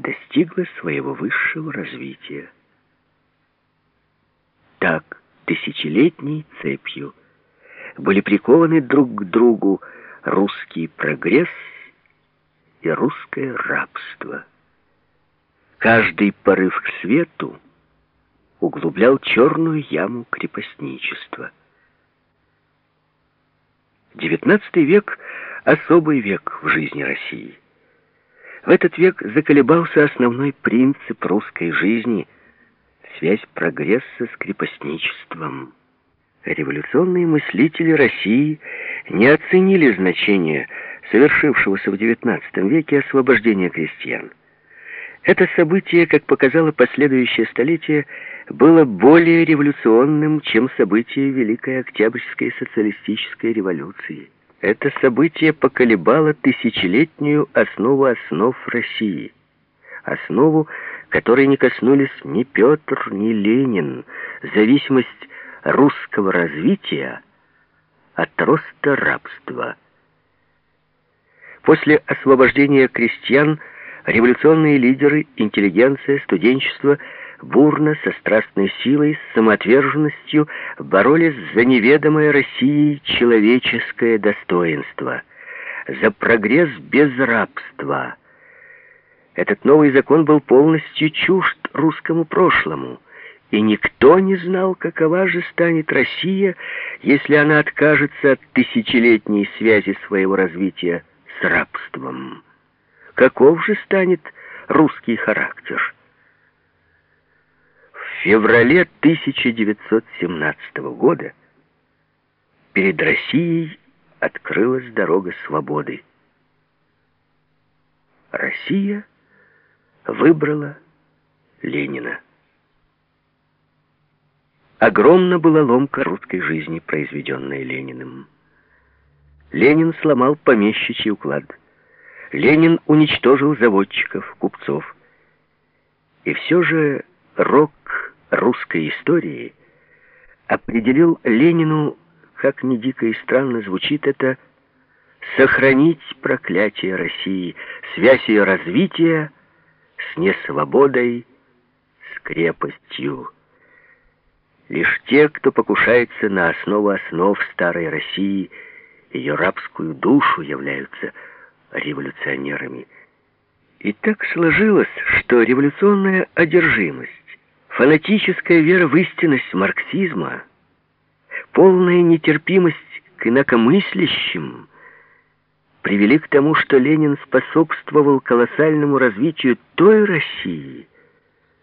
достигла своего высшего развития. Так, тысячелетней цепью были прикованы друг к другу русский прогресс и русское рабство. Каждый порыв к свету углублял черную яму крепостничества. XIX век — особый век в жизни России. В этот век заколебался основной принцип русской жизни — связь прогресса с крепостничеством. Революционные мыслители России не оценили значение совершившегося в XIX веке освобождения крестьян. Это событие, как показало последующее столетие, было более революционным, чем событие Великой Октябрьской социалистической революции. Это событие поколебало тысячелетнюю основу основ России. Основу, которой не коснулись ни Петр, ни Ленин, зависимость русского развития от роста рабства. После освобождения крестьян революционные лидеры, интеллигенция, студенчество бурно, со страстной силой, с самоотверженностью боролись за неведомое России человеческое достоинство, за прогресс без рабства. Этот новый закон был полностью чужд русскому прошлому, и никто не знал, какова же станет Россия, если она откажется от тысячелетней связи своего развития с рабством. Каков же станет русский характер? В феврале 1917 года перед Россией открылась дорога свободы. Россия выбрала Ленина. Огромна была ломка русской жизни, произведенная Лениным. Ленин сломал помещичий уклад. Ленин уничтожил заводчиков, купцов. И все же рок русской истории определил Ленину, как ни дико и странно звучит это, сохранить проклятие России, связь ее развития с несвободой, с крепостью. Лишь те, кто покушается на основу основ старой России, ее рабскую душу, являются революционерами. И так сложилось, что революционная одержимость, фанатическая вера в истинность марксизма, полная нетерпимость к инакомыслящим привели к тому, что Ленин способствовал колоссальному развитию той России,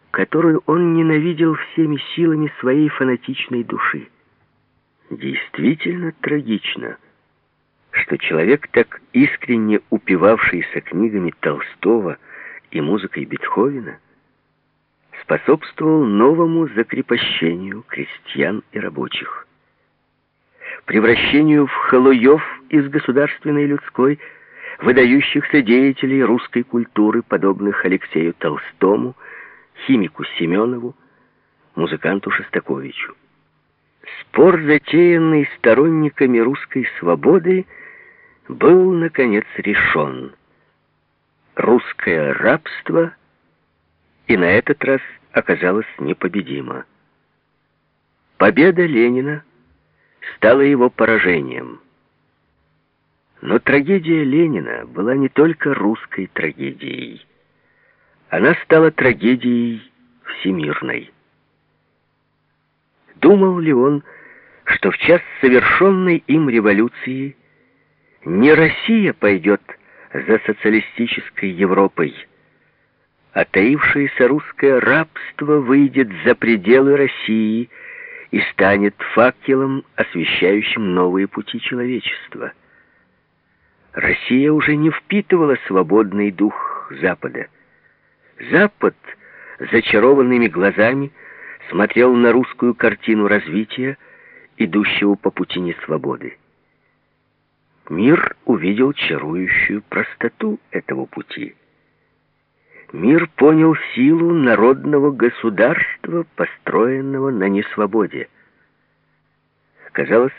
которую он ненавидел всеми силами своей фанатичной души. Действительно трагично, что человек, так искренне упивавшийся книгами Толстого и музыкой Бетховена, способствовал новому закрепощению крестьян и рабочих, превращению в халуев из государственной людской, выдающихся деятелей русской культуры, подобных Алексею Толстому, химику Семенову, музыканту Шостаковичу. Спор, затеянный сторонниками русской свободы, был, наконец, решен. Русское рабство и на этот раз оказалось непобедимо. Победа Ленина стала его поражением. Но трагедия Ленина была не только русской трагедией. Она стала трагедией всемирной. Думал ли он, что в час совершенной им революции не Россия пойдет за социалистической Европой, а таившееся русское рабство выйдет за пределы России и станет факелом, освещающим новые пути человечества. Россия уже не впитывала свободный дух Запада. Запад зачарованными глазами смотрел на русскую картину развития, идущего по пути несвободы. Мир увидел чарующую простоту этого пути. Мир понял силу народного государства, построенного на несвободе. Казалось,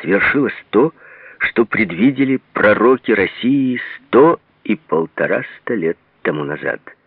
свершилось то, что предвидели пророки России сто и полтораста лет тому назад —